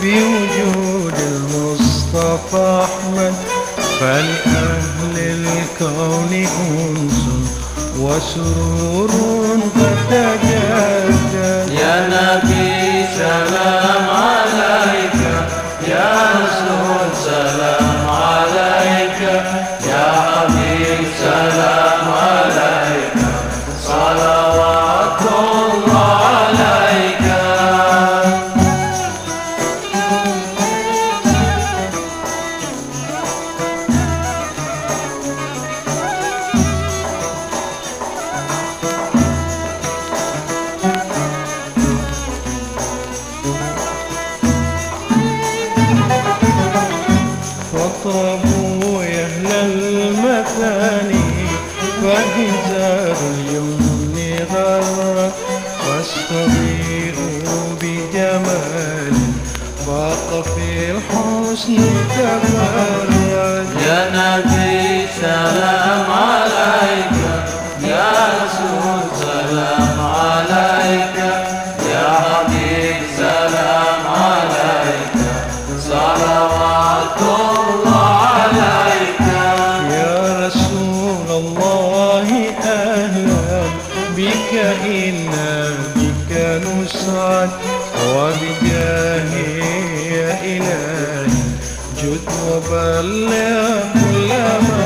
في وجود المصطفى أحمد فلأهل الكون أنس وسرور قد تجدد يا نبي سلام. وبجاهه يا إلهي جد وبلغ كل مقصد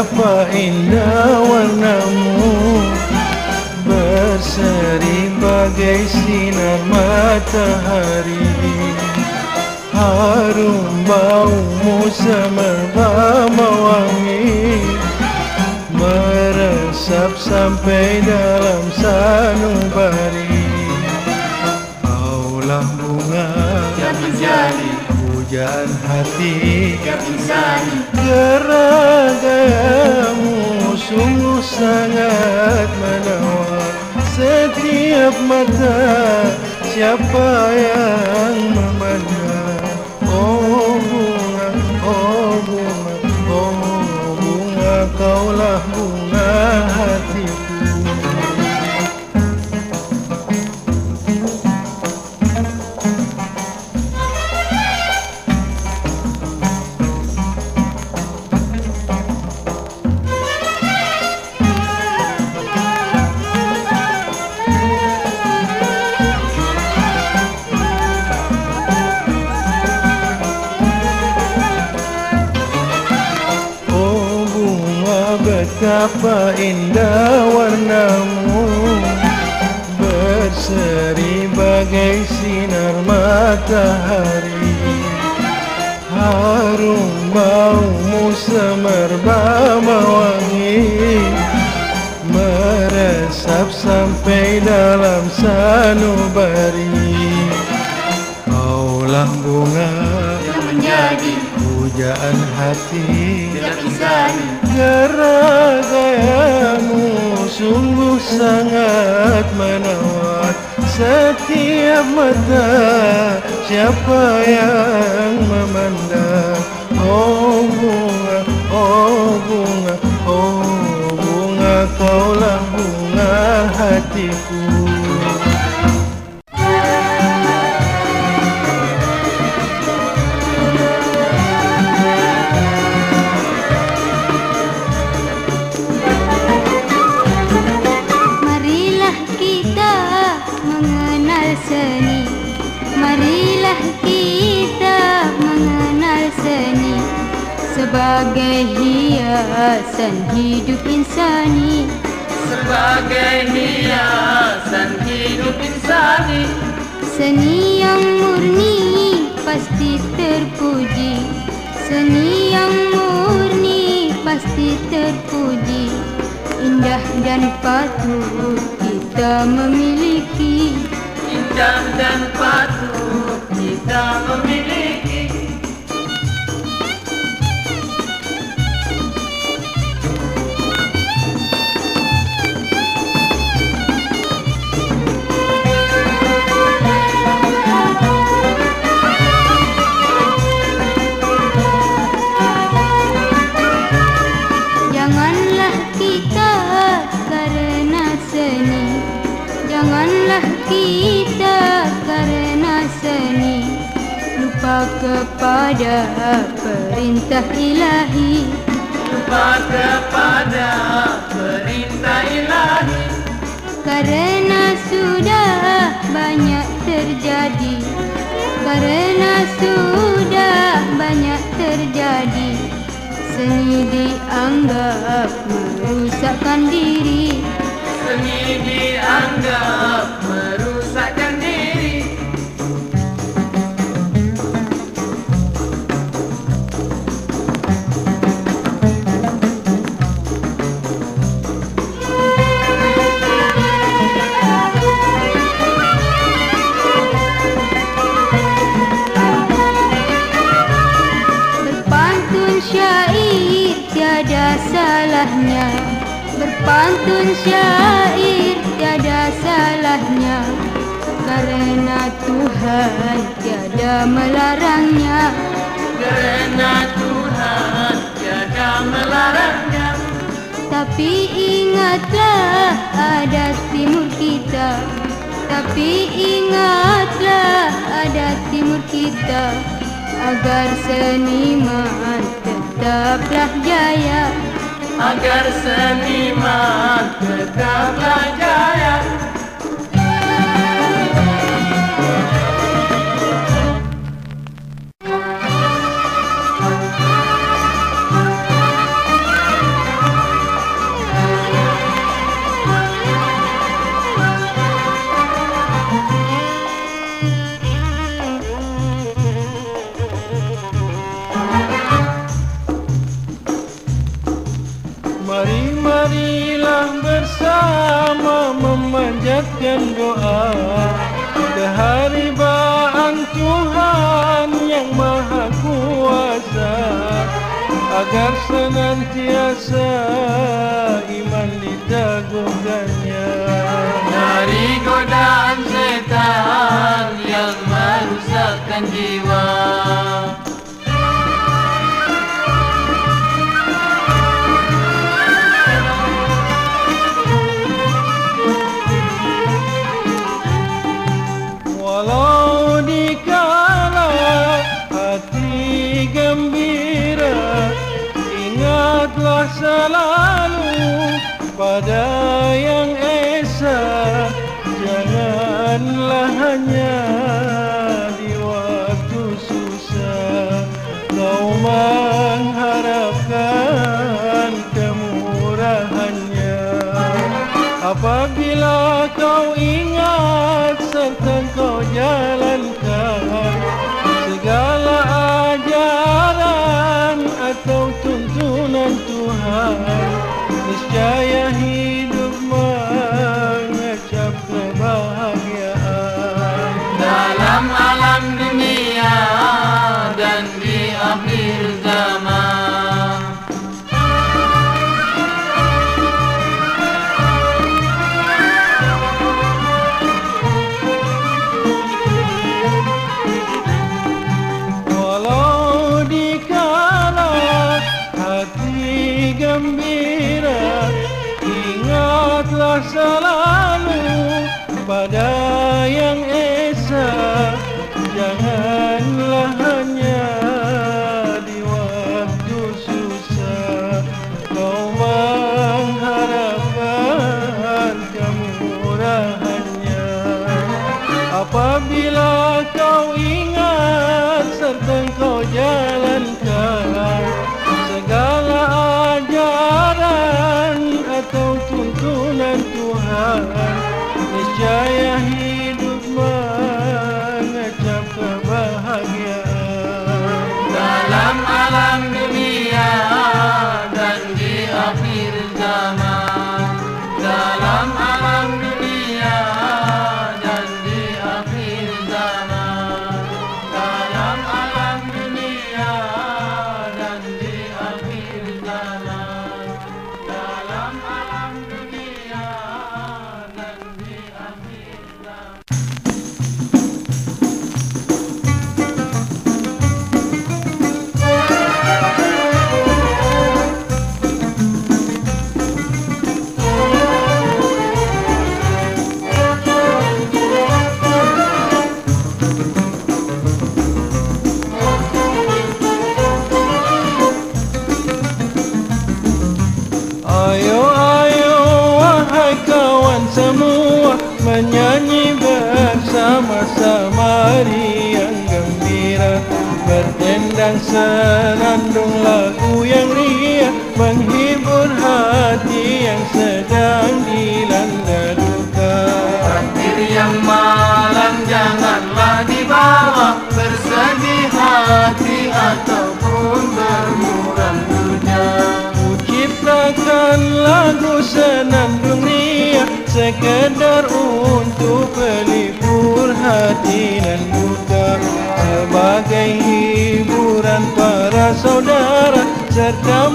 betapa indah warnamu? Berseri bagai sinar matahari. Harum baumu semerbak mewangi Meresap sampai dalam yang insani Geragamu sungguh sangat menawar. Setiap mata siapa yang memandang? Oh bunga, oh bunga, oh bunga Kaulah bunga hatiku indah warnamu Berseri bagai sinar matahari. Harum baumu semerbak mewangi Meresap sampai dalam sanubari. Kaulah bunga yang menjadi pujaan hati. yang insani Geragayamu sungguh sangat menawar. Setiap mata siapa yang memandang? Oh bunga, oh bunga, oh bunga Kaulah bunga hatiku hiasan hidup insani. Sebagai hiasan hidup insani. Seni yang murni pasti terpuji. Seni yang murni pasti terpuji. Indah dan patut kita memiliki. Indah dan patut kita memiliki Seni dianggap merusakkan diri. Seni dianggap Berpantun syair tiada salahnya. Karena Tuhan tiada melarangnya. Kerana Tuhan tiada melarangnya. Tapi ingatlah adat timur kita. Tapi ingatlah adat timur kita. Agar seniman tetaplah jaya Agar seniman tetaplah jaya memanjatkan doa. Keharibaan Tuhan yang maha kuasa Agar senantiasa iman diteguhkannya Dari godaan setan yang merusakkan jiwa selalu pada tengo ya sekedar untuk pelipur hati dan buta Sebagai hiburan para saudara serta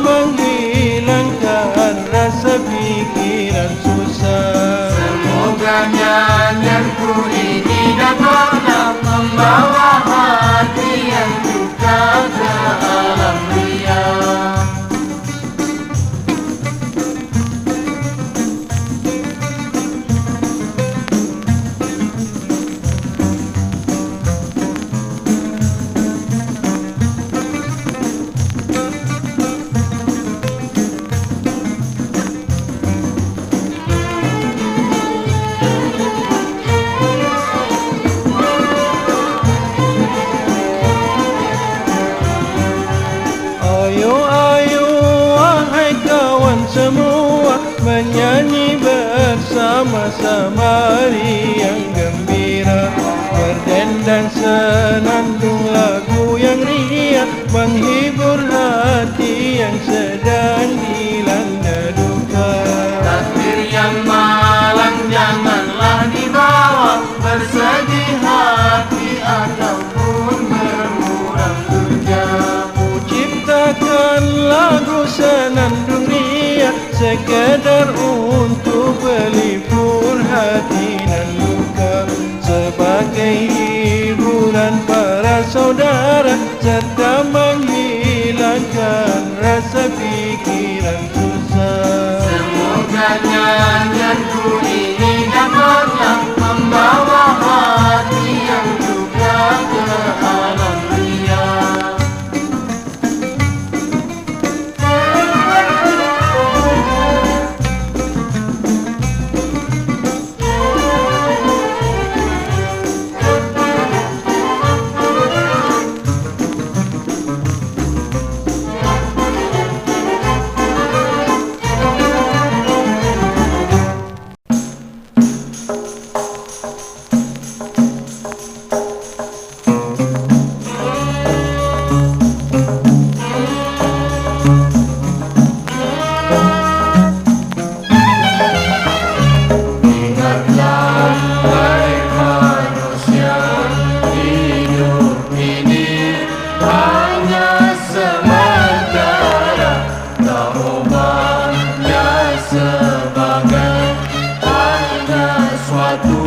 sesuatu.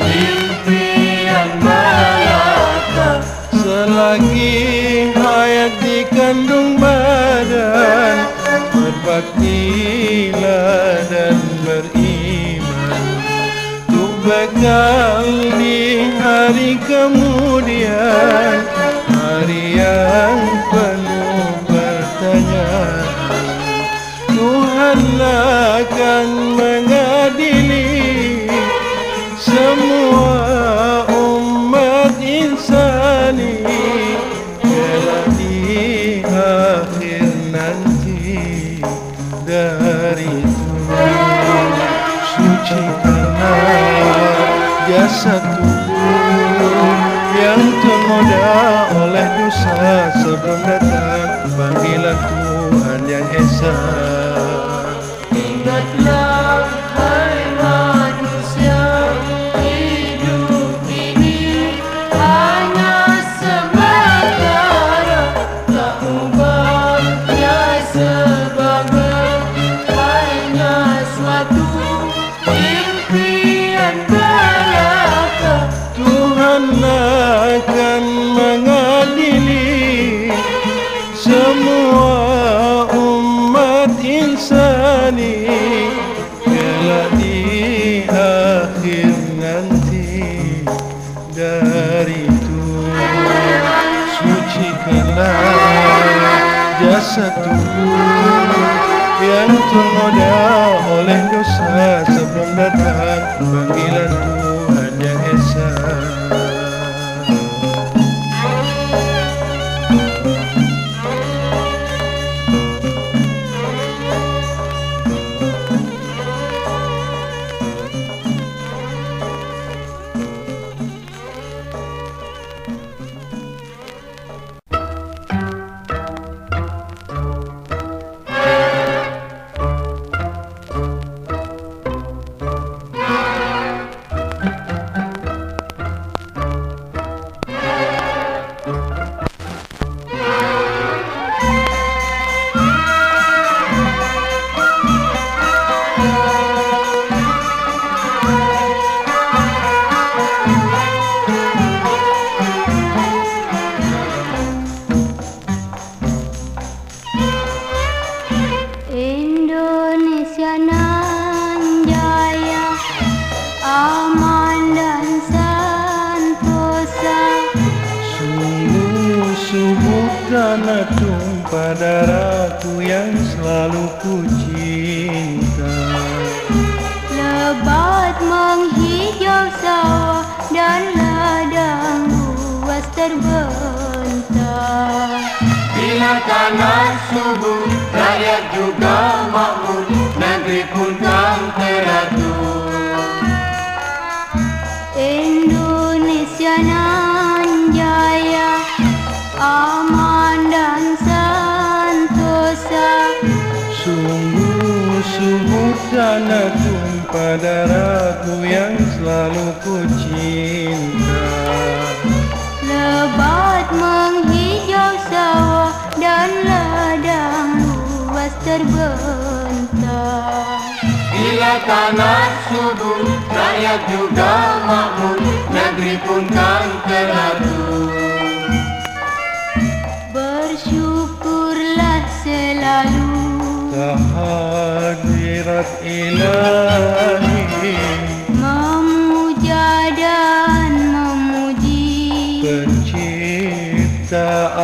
Mimpi yang melaka Selagi hayat di kandung badan. Berbaktilah dan beriman. Tuh bekal di hari kemudian. cinta Jasa tubuh yang ternoda oleh dosa Sebelum datang panggilan Tuhan yang esa. Jasad tubuh yang ternoda oleh terbentang Bila tanah subur Rakyat juga makmur Negeri pun kan teratur. Indonesia nan jaya aman dan sentosa Sungguh subur tanah tumpah darahku yang selalu ku cinta dan ladang luas terbentang. Bila tanah subur Rakyat juga makmur Negeri pun kan teratur bersyukurlah selalu. Kehadirat ilahi. Memuja dan memuji. Pencipta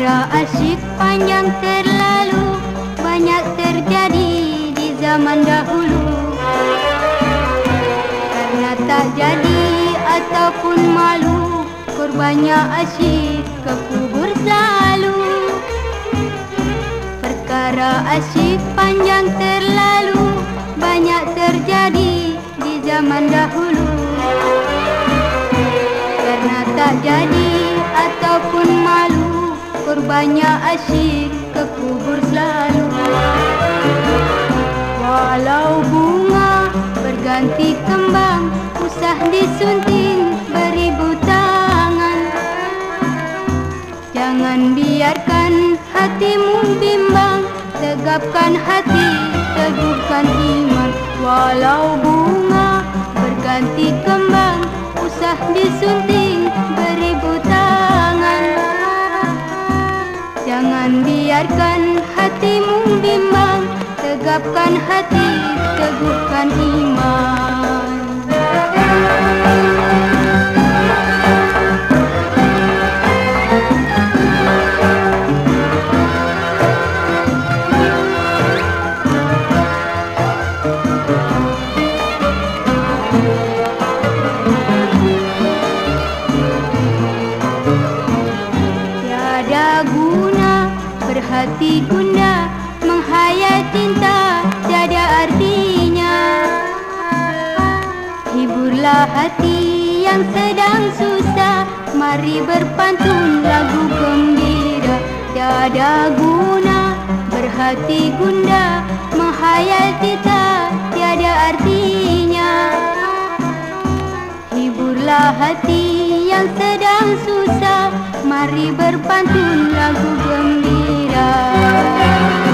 Era asyik panjang terlalu Banyak terjadi di zaman dahulu. Karena tak jadi ataupun malu Korbannya asyik ke kubur selalu. Perkara asyik panjang terlalu Banyak terjadi di zaman dahulu. Karena tak jadi ataupun malu Korbannya asyik ke kubur selalu. Walau bunga berganti kembang Usah disunting beribu tangan. Jangan biarkan hatimu bimbang Tegapkan hati, teguhkan iman. Walau bunga berganti kembang Usah disunting Jangan biarkan hatimu bimbang Tegapkan hati, teguhkan iman berhati gunda Menghayal cinta tiada artinya. Hiburlah hati yang sedang susah Mari berpantun lagu gembira. Tiada guna berhati gunda Menghayal cinta tiada artinya. Hiburlah hati yang sedang susah Mari berpantun lagu lugar.